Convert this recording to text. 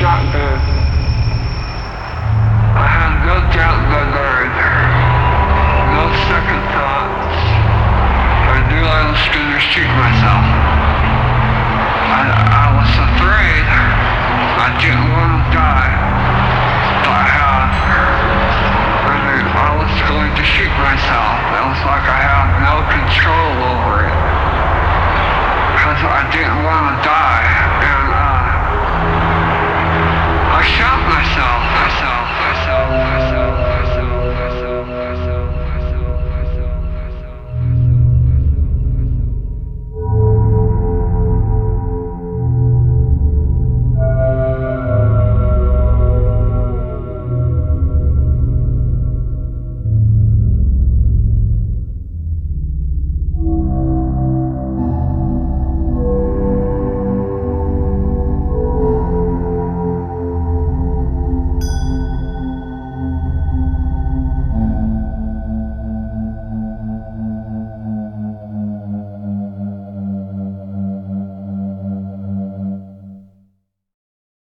shotgun. I had no doubt in my mind. No second thoughts. I knew I was going to shoot myself. I, I was afraid. I didn't want to die. But I had. I knew I was going to shoot myself. It was like I had no control over it. Because I didn't want to die.